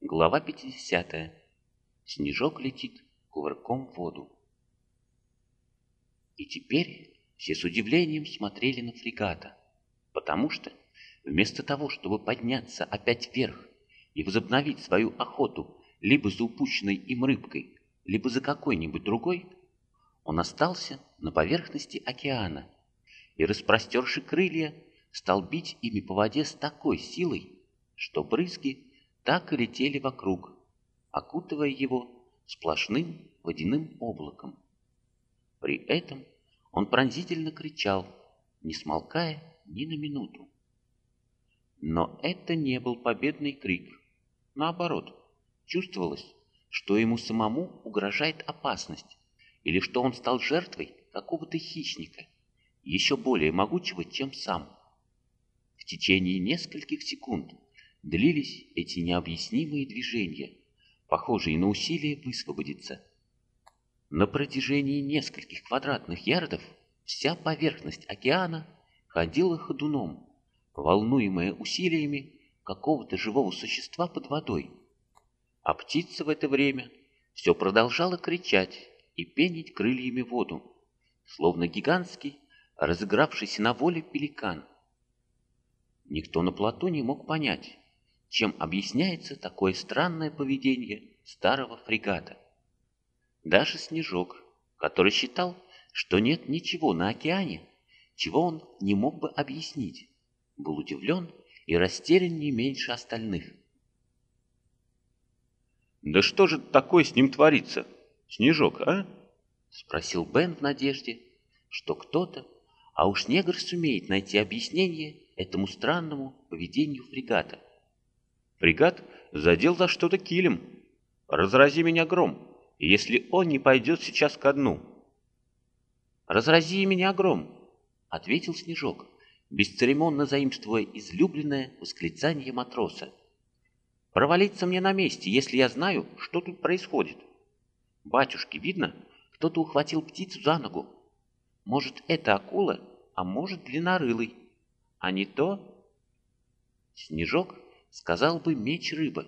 Глава 50. Снежок летит кувырком в воду. И теперь все с удивлением смотрели на фрегата, потому что вместо того, чтобы подняться опять вверх и возобновить свою охоту либо за упущенной им рыбкой, либо за какой-нибудь другой, он остался на поверхности океана и, распростерши крылья, стал бить ими по воде с такой силой, что брызги так и летели вокруг, окутывая его сплошным водяным облаком. При этом он пронзительно кричал, не смолкая ни на минуту. Но это не был победный крик. Наоборот, чувствовалось, что ему самому угрожает опасность, или что он стал жертвой какого-то хищника, еще более могучего, чем сам. В течение нескольких секунд длились эти необъяснимые движения, похожие на усилие высвободиться. На протяжении нескольких квадратных ярдов вся поверхность океана ходила ходуном, волнуемая усилиями какого-то живого существа под водой. А птица в это время все продолжала кричать и пенить крыльями воду, словно гигантский, разыгравшийся на воле пеликан. Никто на плоту не мог понять, чем объясняется такое странное поведение старого фрегата. Даже Снежок, который считал, что нет ничего на океане, чего он не мог бы объяснить, был удивлен и растерян не меньше остальных. «Да что же такое с ним творится, Снежок, а?» — спросил Бен в надежде, что кто-то, а уж негр сумеет найти объяснение этому странному поведению фрегата. Фрегат задел за что-то килем. Разрази меня гром, если он не пойдет сейчас ко дну. «Разрази меня гром», — ответил Снежок, бесцеремонно заимствуя излюбленное восклицание матроса. «Провалиться мне на месте, если я знаю, что тут происходит. Батюшки, видно, кто-то ухватил птицу за ногу. Может, это акула, а может, длиннорылый. А не то...» Снежок сказал бы меч рыба,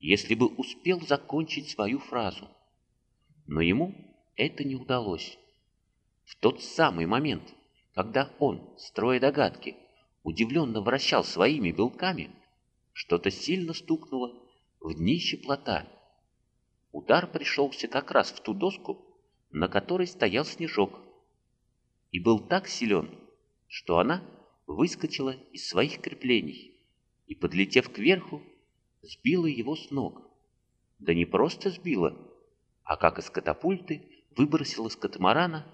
если бы успел закончить свою фразу. Но ему это не удалось. В тот самый момент, когда он, строя догадки, удивленно вращал своими белками, что-то сильно стукнуло в днище плота. Удар пришелся как раз в ту доску, на которой стоял снежок, и был так силен, что она выскочила из своих креплений и, подлетев кверху, сбила его с ног. Да не просто сбила, а как из катапульты выбросила с катамарана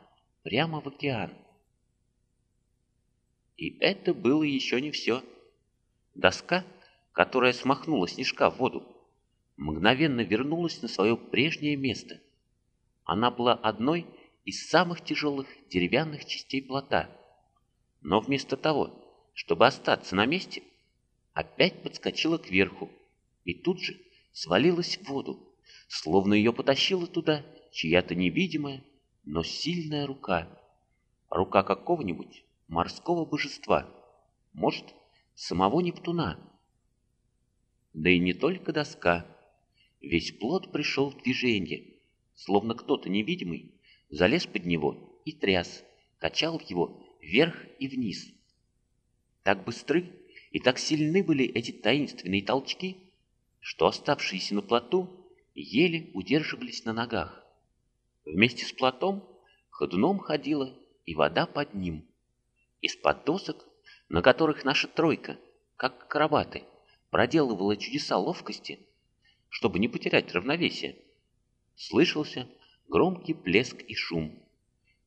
прямо в океан. И это было еще не все. Доска, которая смахнула снежка в воду, мгновенно вернулась на свое прежнее место. Она была одной из самых тяжелых деревянных частей плота. Но вместо того, чтобы остаться на месте, опять подскочила кверху и тут же свалилась в воду, словно ее потащила туда чья-то невидимая, но сильная рука. Рука какого-нибудь морского божества, может, самого Нептуна. Да и не только доска. Весь плод пришел в движение, словно кто-то невидимый залез под него и тряс, качал его вверх и вниз. Так быстры и так сильны были эти таинственные толчки, что оставшиеся на плоту еле удерживались на ногах. Вместе с плотом ходуном ходила и вода под ним. Из-под досок, на которых наша тройка, как акробаты, проделывала чудеса ловкости, чтобы не потерять равновесие, слышался громкий плеск и шум.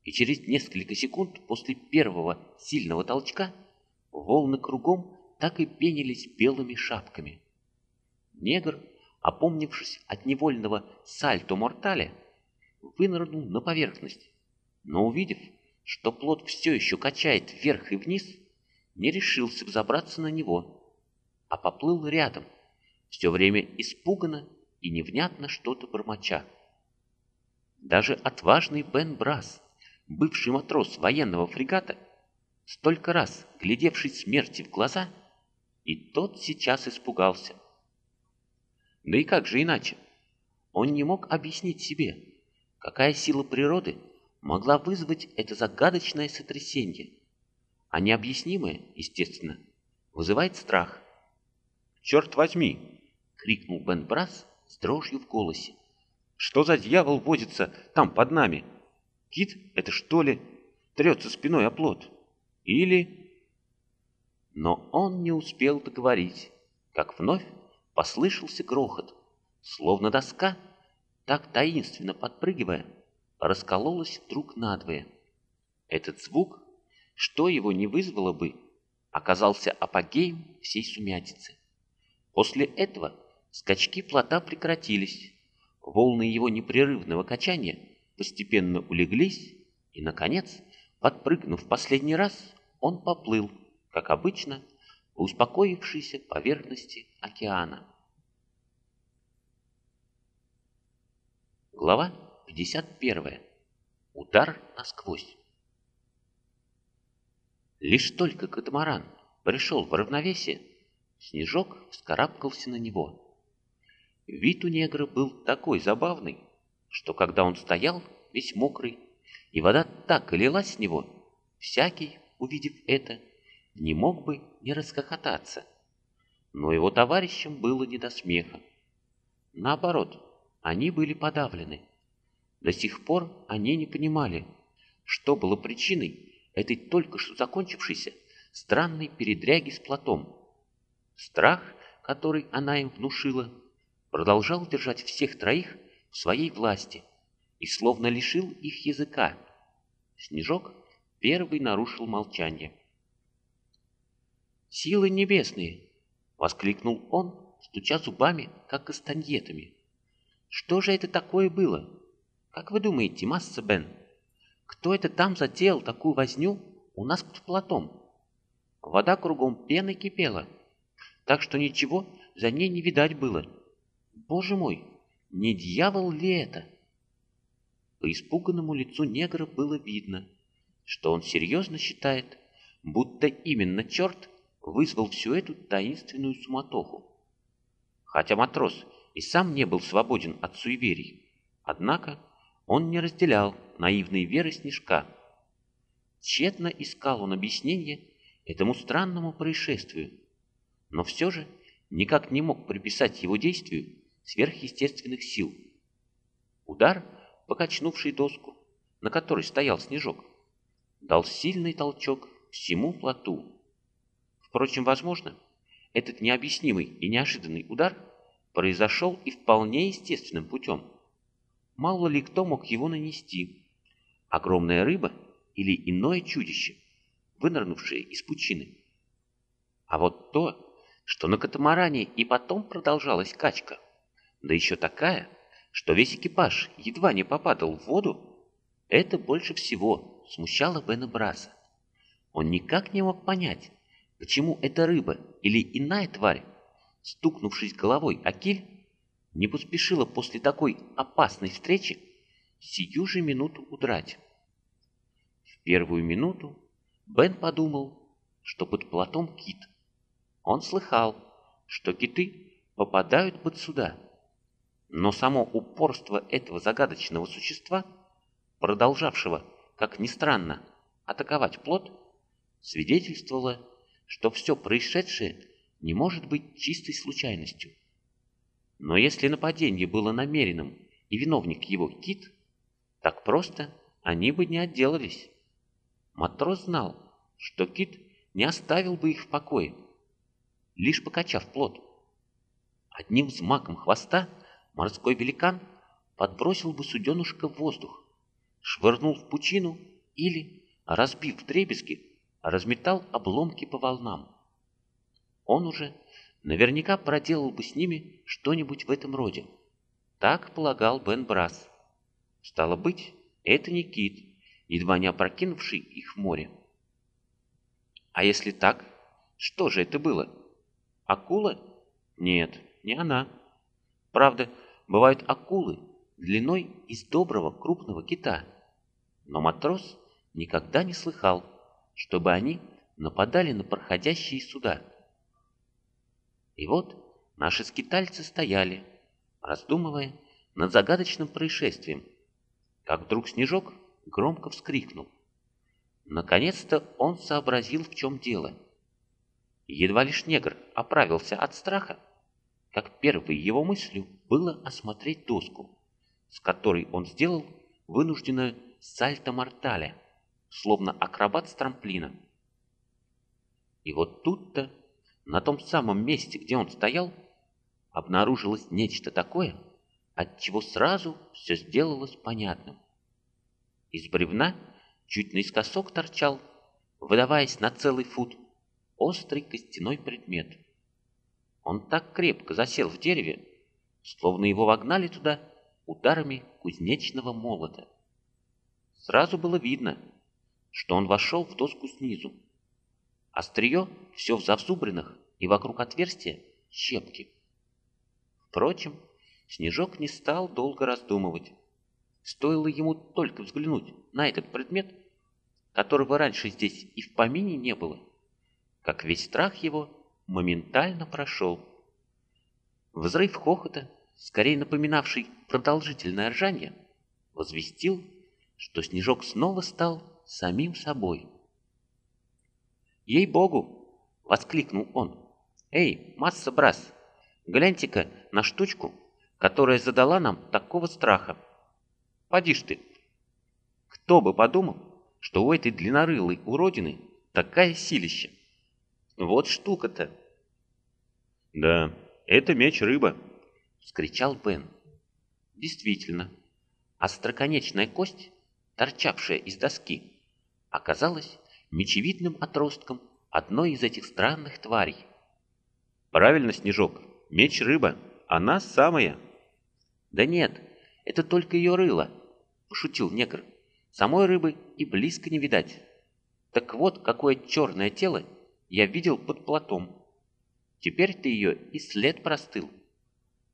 И через несколько секунд после первого сильного толчка волны кругом так и пенились белыми шапками. Негр, опомнившись от невольного сальто-морталя, вынырнул на поверхность, но увидев, что плод все еще качает вверх и вниз, не решился взобраться на него, а поплыл рядом, все время испуганно и невнятно что-то бормоча. Даже отважный Бен Брас, бывший матрос военного фрегата, столько раз глядевший смерти в глаза, и тот сейчас испугался. Да и как же иначе? Он не мог объяснить себе, какая сила природы могла вызвать это загадочное сотрясение. А необъяснимое, естественно, вызывает страх. «Черт возьми!» — крикнул Бен Брас с дрожью в голосе. «Что за дьявол возится там под нами? Кит это что ли трется спиной о плот? Или...» Но он не успел договорить, как вновь послышался грохот, словно доска, так таинственно подпрыгивая, раскололась вдруг надвое. Этот звук, что его не вызвало бы, оказался апогеем всей сумятицы. После этого скачки плота прекратились, волны его непрерывного качания постепенно улеглись, и, наконец, подпрыгнув последний раз, он поплыл, как обычно, по успокоившейся поверхности океана. Глава 51. Удар насквозь. Лишь только катамаран пришел в равновесие, Снежок вскарабкался на него. Вид у негра был такой забавный, что когда он стоял, весь мокрый, и вода так и лилась с него, всякий, увидев это, не мог бы не расхохотаться. Но его товарищам было не до смеха. Наоборот, они были подавлены. До сих пор они не понимали, что было причиной этой только что закончившейся странной передряги с плотом. Страх, который она им внушила, продолжал держать всех троих в своей власти и словно лишил их языка. Снежок первый нарушил молчание. «Силы небесные!» — воскликнул он, стуча зубами, как кастаньетами. «Что же это такое было? Как вы думаете, масса Бен?» Кто это там затеял такую возню у нас под платом? Вода кругом пеной кипела, так что ничего за ней не видать было. Боже мой, не дьявол ли это? По испуганному лицу негра было видно, что он серьезно считает, будто именно черт вызвал всю эту таинственную суматоху. Хотя матрос и сам не был свободен от суеверий, однако он не разделял наивной веры Снежка. Тщетно искал он объяснение этому странному происшествию, но все же никак не мог приписать его действию сверхъестественных сил. Удар, покачнувший доску, на которой стоял Снежок, дал сильный толчок всему плоту. Впрочем, возможно, этот необъяснимый и неожиданный удар произошел и вполне естественным путем – мало ли кто мог его нанести. Огромная рыба или иное чудище, вынырнувшее из пучины. А вот то, что на катамаране и потом продолжалась качка, да еще такая, что весь экипаж едва не попадал в воду, это больше всего смущало Бена Браса. Он никак не мог понять, почему эта рыба или иная тварь, стукнувшись головой о киль, не поспешила после такой опасной встречи сию же минуту удрать. В первую минуту Бен подумал, что под платом кит. Он слыхал, что киты попадают под сюда. Но само упорство этого загадочного существа, продолжавшего, как ни странно, атаковать плот, свидетельствовало, что все происшедшее не может быть чистой случайностью. Но если нападение было намеренным и виновник его Кит, так просто они бы не отделались. Матрос знал, что Кит не оставил бы их в покое, лишь покачав плод. Одним взмаком хвоста морской великан подбросил бы суденушка в воздух, швырнул в пучину или, разбив дребезги, разметал обломки по волнам. Он уже наверняка проделал бы с ними что-нибудь в этом роде. Так полагал Бен Брас. Стало быть, это не кит, едва не опрокинувший их в море. А если так, что же это было? Акула? Нет, не она. Правда, бывают акулы длиной из доброго крупного кита. Но матрос никогда не слыхал, чтобы они нападали на проходящие суда. И вот наши скитальцы стояли, раздумывая над загадочным происшествием, как вдруг Снежок громко вскрикнул. Наконец-то он сообразил, в чем дело. Едва лишь негр оправился от страха, как первой его мыслью было осмотреть доску, с которой он сделал вынужденное сальто-мортале, словно акробат с трамплина. И вот тут-то, на том самом месте, где он стоял, обнаружилось нечто такое, от чего сразу все сделалось понятным. Из бревна чуть наискосок торчал, выдаваясь на целый фут, острый костяной предмет. Он так крепко засел в дереве, словно его вогнали туда ударами кузнечного молота. Сразу было видно, что он вошел в доску снизу. Острие все в завзубринах и вокруг отверстия щепки. Впрочем, Снежок не стал долго раздумывать. Стоило ему только взглянуть на этот предмет, которого раньше здесь и в помине не было, как весь страх его моментально прошел. Взрыв хохота, скорее напоминавший продолжительное ржание, возвестил, что Снежок снова стал самим собой. «Ей-богу!» — воскликнул он. «Эй, масса брас, гляньте-ка на штучку, которая задала нам такого страха. Поди ж ты! Кто бы подумал, что у этой длиннорылой уродины такая силища? Вот штука-то!» «Да, это меч-рыба!» — вскричал Бен. Действительно, остроконечная кость, торчавшая из доски, оказалась мечевидным отростком одной из этих странных тварей. «Правильно, Снежок, меч-рыба, она самая!» «Да нет, это только ее рыло», — пошутил негр. «Самой рыбы и близко не видать. Так вот, какое черное тело я видел под платом. Теперь ты ее и след простыл.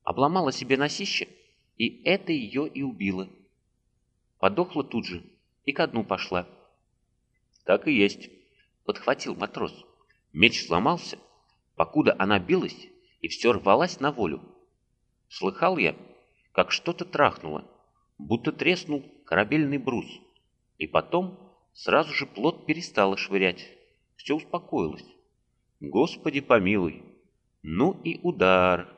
Обломала себе носище, и это ее и убило. Подохла тут же и ко дну пошла». «Так и есть», — подхватил матрос. Меч сломался, покуда она билась и все рвалась на волю. Слыхал я, как что-то трахнуло, будто треснул корабельный брус. И потом сразу же плот перестало швырять. Все успокоилось. Господи помилуй. Ну и удар.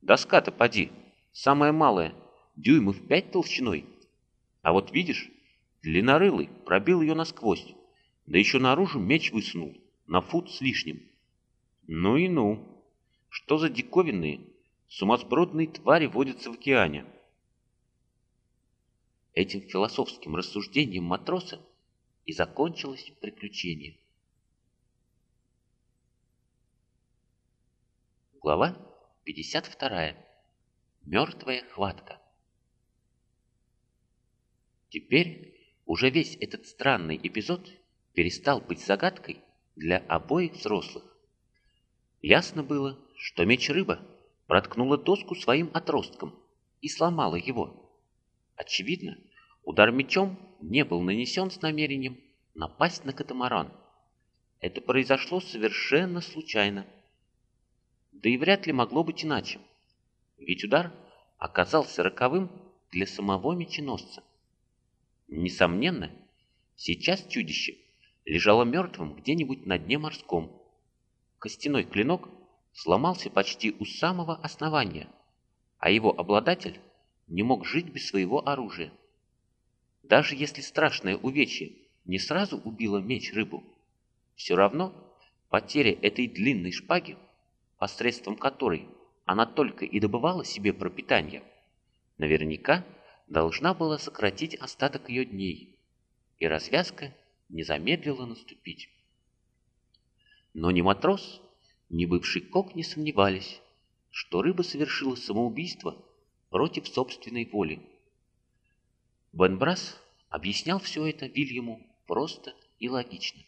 Доска-то поди, самая малая, дюймов пять толщиной. А вот видишь, длиннорылый пробил ее насквозь, да еще наружу меч высунул, на фут с лишним. Ну и ну. Что за диковинные, сумасбродные твари водятся в океане. Этим философским рассуждением матроса и закончилось приключение. Глава 52. Мертвая хватка. Теперь уже весь этот странный эпизод перестал быть загадкой для обоих взрослых. Ясно было, что меч-рыба проткнула доску своим отростком и сломала его. Очевидно, удар мечом не был нанесен с намерением напасть на катамаран. Это произошло совершенно случайно. Да и вряд ли могло быть иначе, ведь удар оказался роковым для самого меченосца. Несомненно, сейчас чудище лежало мертвым где-нибудь на дне морском. Костяной клинок сломался почти у самого основания, а его обладатель не мог жить без своего оружия. Даже если страшное увечье не сразу убило меч-рыбу, все равно потеря этой длинной шпаги, посредством которой она только и добывала себе пропитание, наверняка должна была сократить остаток ее дней, и развязка не замедлила наступить. Но ни матрос, ни бывший кок не сомневались, что рыба совершила самоубийство против собственной воли. Бенбрас объяснял все это Вильяму просто и логично.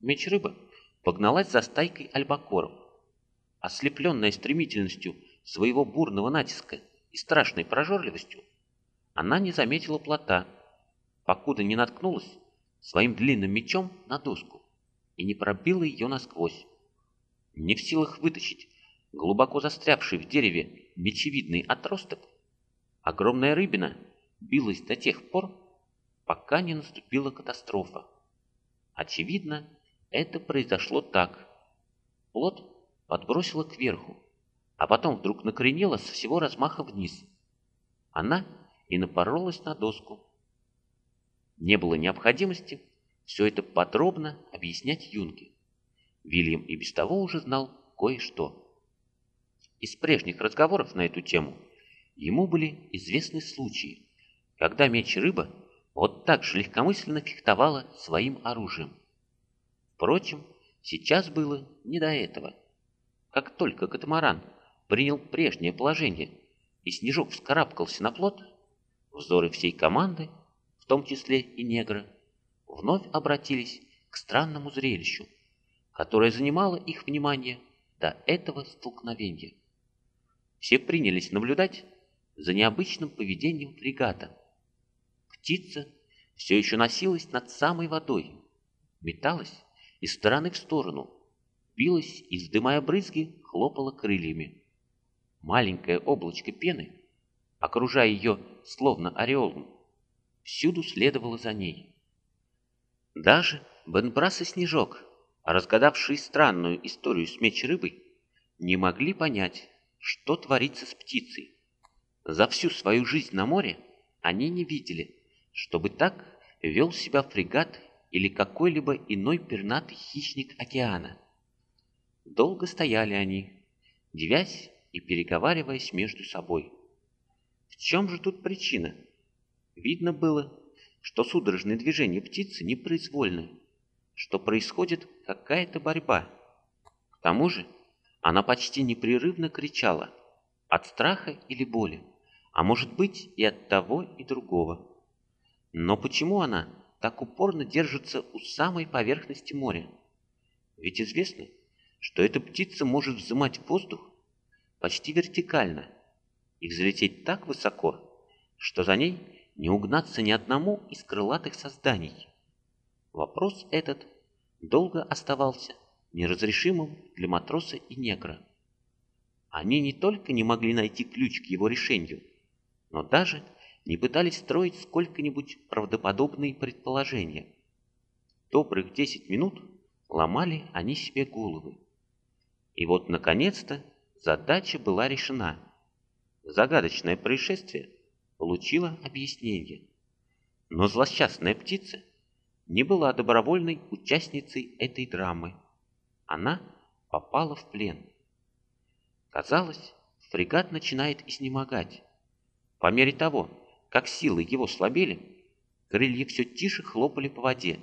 Меч рыба погналась за стайкой альбакоров. Ослепленная стремительностью своего бурного натиска и страшной прожорливостью, она не заметила плота, покуда не наткнулась своим длинным мечом на доску и не пробила ее насквозь не в силах вытащить глубоко застрявший в дереве мечевидный отросток, огромная рыбина билась до тех пор, пока не наступила катастрофа. Очевидно, это произошло так. Плот подбросило кверху, а потом вдруг накренило со всего размаха вниз. Она и напоролась на доску. Не было необходимости все это подробно объяснять Юнге. Вильям и без того уже знал кое-что. Из прежних разговоров на эту тему ему были известны случаи, когда меч-рыба вот так же легкомысленно фехтовала своим оружием. Впрочем, сейчас было не до этого. Как только катамаран принял прежнее положение и Снежок вскарабкался на плот, взоры всей команды, в том числе и негра, вновь обратились к странному зрелищу, которое занимало их внимание до этого столкновения. Все принялись наблюдать за необычным поведением фрегата. Птица все еще носилась над самой водой, металась из стороны в сторону, билась и, вздымая брызги, хлопала крыльями. Маленькое облачко пены, окружая ее словно ореолом, всюду следовало за ней. Даже Бенбрас и Снежок, разгадавшие странную историю с меч-рыбой, не могли понять, что творится с птицей. За всю свою жизнь на море они не видели, чтобы так вел себя фрегат или какой-либо иной пернатый хищник океана. Долго стояли они, девясь и переговариваясь между собой. В чем же тут причина? Видно было, что судорожные движения птицы непроизвольны, что происходит какая-то борьба. К тому же она почти непрерывно кричала от страха или боли, а может быть и от того и другого. Но почему она так упорно держится у самой поверхности моря? Ведь известно, что эта птица может взымать воздух почти вертикально и взлететь так высоко, что за ней не угнаться ни одному из крылатых созданий. Вопрос этот долго оставался неразрешимым для матроса и негра. Они не только не могли найти ключ к его решению, но даже не пытались строить сколько-нибудь правдоподобные предположения. Добрых десять минут ломали они себе головы. И вот, наконец-то, задача была решена. Загадочное происшествие получило объяснение. Но злосчастная птица не была добровольной участницей этой драмы. Она попала в плен. Казалось, фрегат начинает изнемогать. По мере того, как силы его слабели, крылья все тише хлопали по воде.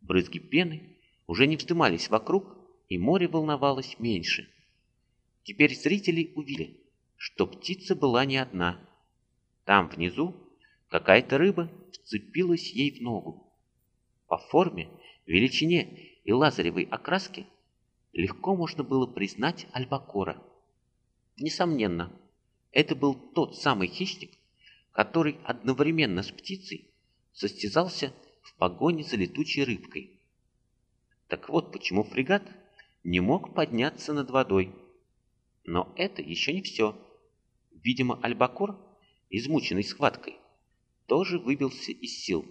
Брызги пены уже не вздымались вокруг, и море волновалось меньше. Теперь зрители увидели, что птица была не одна. Там внизу какая-то рыба вцепилась ей в ногу. По форме, величине и лазаревой окраске легко можно было признать альбакора. Несомненно, это был тот самый хищник, который одновременно с птицей состязался в погоне за летучей рыбкой. Так вот почему фрегат не мог подняться над водой. Но это еще не все. Видимо, Альбакор, измученный схваткой, тоже выбился из сил.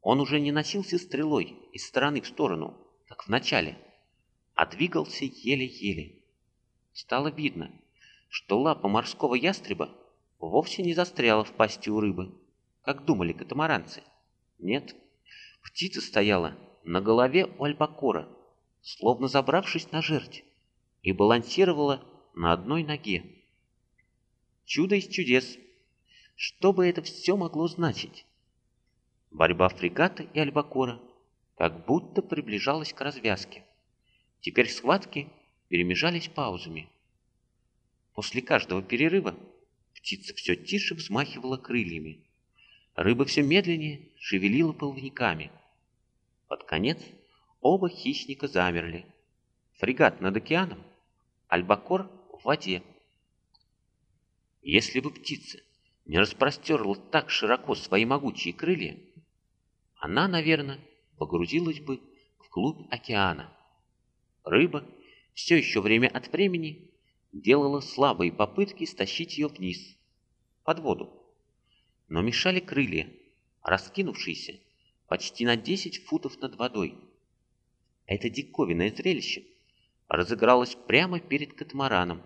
Он уже не носился стрелой из стороны в сторону, как в начале, а двигался еле-еле. Стало видно, что лапа морского ястреба вовсе не застряла в пасти у рыбы, как думали катамаранцы. Нет, птица стояла на голове у альбакора, словно забравшись на жерть, и балансировала на одной ноге. Чудо из чудес! Что бы это все могло значить? Борьба фрегата и альбакора как будто приближалась к развязке. Теперь схватки перемежались паузами. После каждого перерыва Птица все тише взмахивала крыльями. Рыба все медленнее шевелила половниками. Под конец оба хищника замерли. Фрегат над океаном, альбакор в воде. Если бы птица не распростерла так широко свои могучие крылья, она, наверное, погрузилась бы вглубь океана. Рыба все еще время от времени делала слабые попытки стащить ее вниз, под воду. Но мешали крылья, раскинувшиеся почти на 10 футов над водой. Это диковинное зрелище разыгралось прямо перед катамараном,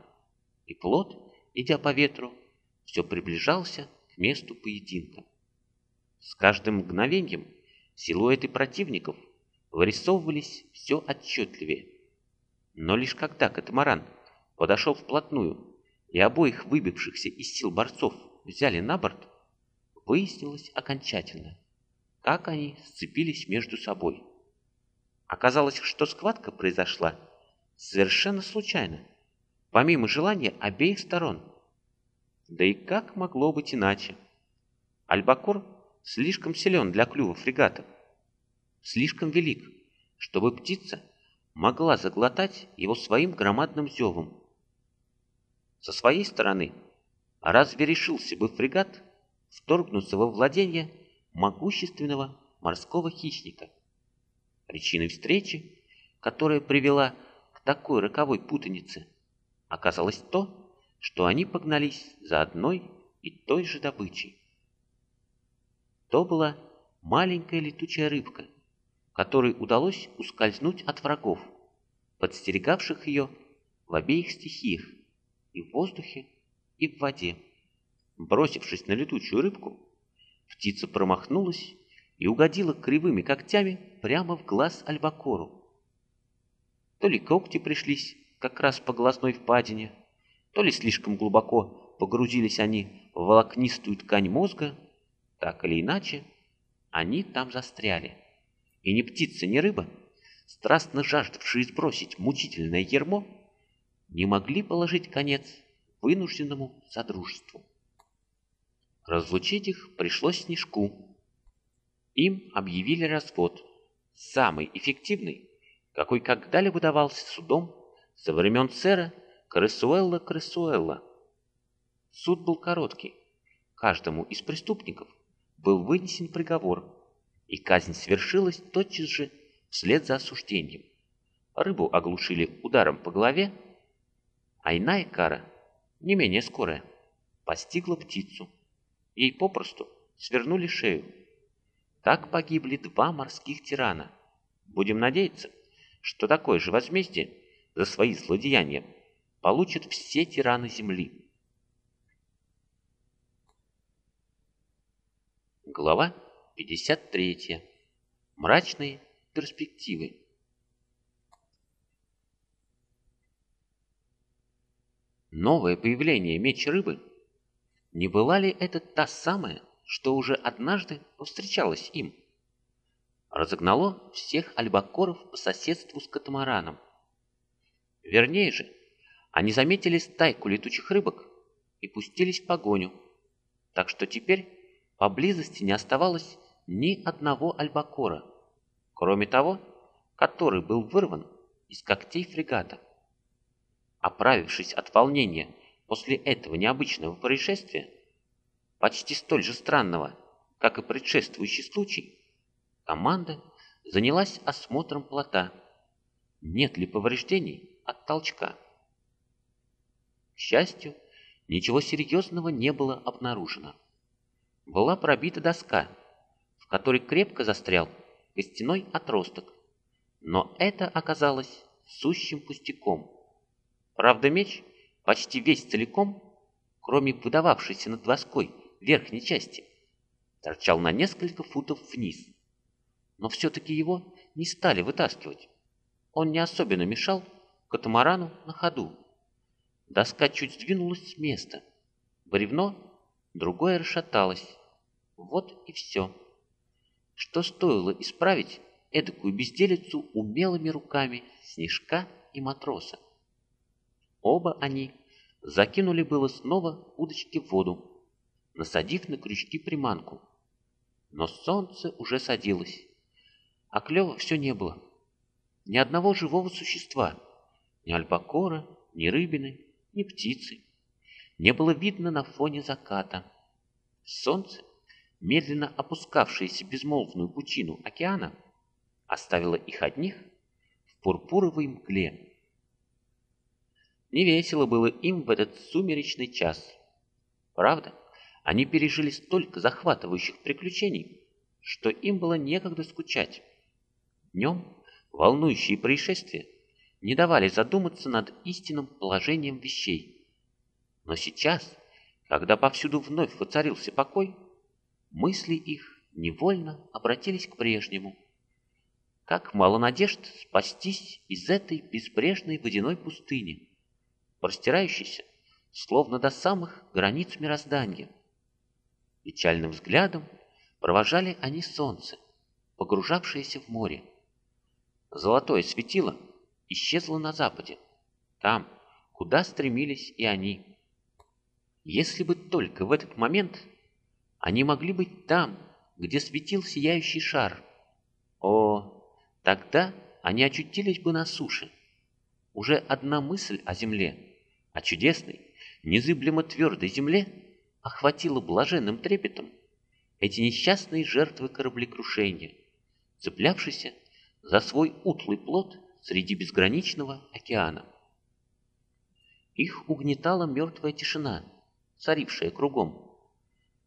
и плот, идя по ветру, все приближался к месту поединка. С каждым мгновением силуэты противников вырисовывались все отчетливее. Но лишь когда катамаран подошел вплотную и обоих выбившихся из сил борцов взяли на борт, выяснилось окончательно, как они сцепились между собой. Оказалось, что схватка произошла совершенно случайно, помимо желания обеих сторон. Да и как могло быть иначе? Альбакор слишком силен для клюва фрегата, слишком велик, чтобы птица могла заглотать его своим громадным зевом. Со своей стороны, разве решился бы фрегат вторгнуться во владение могущественного морского хищника? Причиной встречи, которая привела к такой роковой путанице, оказалось то, что они погнались за одной и той же добычей. То была маленькая летучая рыбка, которой удалось ускользнуть от врагов, подстерегавших ее в обеих стихиях, и в воздухе, и в воде. Бросившись на летучую рыбку, птица промахнулась и угодила кривыми когтями прямо в глаз альбакору. То ли когти пришлись как раз по глазной впадине, то ли слишком глубоко погрузились они в волокнистую ткань мозга, так или иначе, они там застряли. И ни птица, ни рыба, страстно жаждавшие сбросить мучительное ермо, не могли положить конец вынужденному содружеству. Разлучить их пришлось Снежку. Им объявили развод, самый эффективный, какой когда-либо давался судом со времен сэра Кресуэлла Кресуэлла. Суд был короткий. Каждому из преступников был вынесен приговор, и казнь свершилась тотчас же вслед за осуждением. Рыбу оглушили ударом по голове, а иная кара, не менее скорая, постигла птицу. Ей попросту свернули шею. Так погибли два морских тирана. Будем надеяться, что такое же возмездие за свои злодеяния получат все тираны Земли. Глава 53. Мрачные перспективы. Новое появление меч рыбы, не была ли это та самая, что уже однажды повстречалась им? Разогнало всех альбакоров по соседству с катамараном. Вернее же, они заметили стайку летучих рыбок и пустились в погоню, так что теперь поблизости не оставалось ни одного альбакора, кроме того, который был вырван из когтей фрегата. Оправившись от волнения после этого необычного происшествия, почти столь же странного, как и предшествующий случай, команда занялась осмотром плота, нет ли повреждений от толчка. К счастью, ничего серьезного не было обнаружено. Была пробита доска, в которой крепко застрял костяной отросток, но это оказалось сущим пустяком. Правда, меч почти весь целиком, кроме выдававшейся над доской верхней части, торчал на несколько футов вниз. Но все-таки его не стали вытаскивать. Он не особенно мешал катамарану на ходу. Доска чуть сдвинулась с места. Бревно, другое расшаталось. Вот и все. Что стоило исправить эдакую безделицу умелыми руками снежка и матроса? Оба они закинули было снова удочки в воду, насадив на крючки приманку. Но солнце уже садилось, а клёва все не было. Ни одного живого существа, ни альбакора, ни рыбины, ни птицы. Не было видно на фоне заката. Солнце, медленно опускавшееся безмолвную пучину океана, оставило их одних в пурпуровой мгле. Не весело было им в этот сумеречный час. Правда, они пережили столько захватывающих приключений, что им было некогда скучать. Днем волнующие происшествия не давали задуматься над истинным положением вещей. Но сейчас, когда повсюду вновь воцарился покой, мысли их невольно обратились к прежнему. Как мало надежд спастись из этой безбрежной водяной пустыни, простирающейся, словно до самых границ мироздания. Печальным взглядом провожали они солнце, погружавшееся в море. Золотое светило исчезло на западе, там, куда стремились и они. Если бы только в этот момент они могли быть там, где светил сияющий шар. О, тогда они очутились бы на суше. Уже одна мысль о земле, о чудесной, незыблемо твердой земле, охватила блаженным трепетом эти несчастные жертвы кораблекрушения, цеплявшиеся за свой утлый плод среди безграничного океана. Их угнетала мертвая тишина, царившая кругом.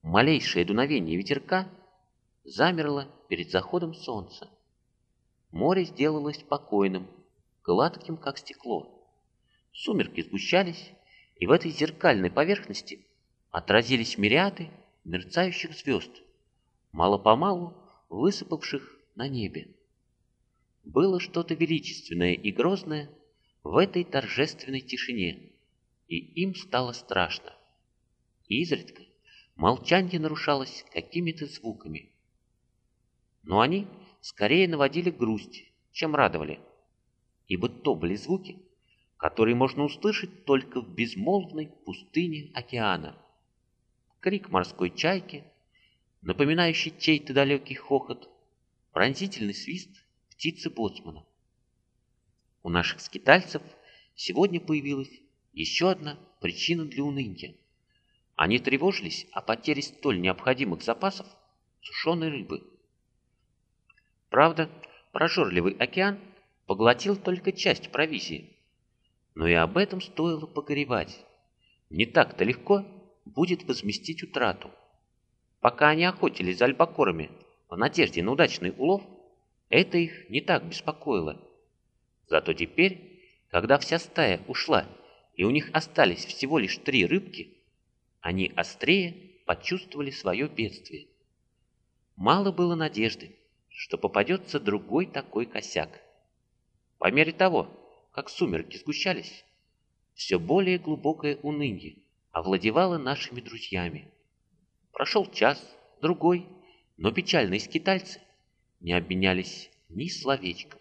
Малейшее дуновение ветерка замерло перед заходом солнца. Море сделалось спокойным, гладким, как стекло. Сумерки сгущались, и в этой зеркальной поверхности отразились мириады мерцающих звезд, мало-помалу высыпавших на небе. Было что-то величественное и грозное в этой торжественной тишине, и им стало страшно. Изредка молчание нарушалось какими-то звуками. Но они скорее наводили грусть, чем радовали, ибо то были звуки, которые можно услышать только в безмолвной пустыне океана. Крик морской чайки, напоминающий чей-то далекий хохот, пронзительный свист птицы боцмана. У наших скитальцев сегодня появилась еще одна причина для уныния. Они тревожились о потере столь необходимых запасов сушеной рыбы. Правда, прожорливый океан поглотил только часть провизии, но и об этом стоило погоревать. Не так-то легко будет возместить утрату. Пока они охотились за альбакорами в надежде на удачный улов, это их не так беспокоило. Зато теперь, когда вся стая ушла, и у них остались всего лишь три рыбки, они острее почувствовали свое бедствие. Мало было надежды, что попадется другой такой косяк. По мере того, как сумерки сгущались, все более глубокое уныние овладевало нашими друзьями. Прошел час, другой, но печальные скитальцы не обменялись ни словечком.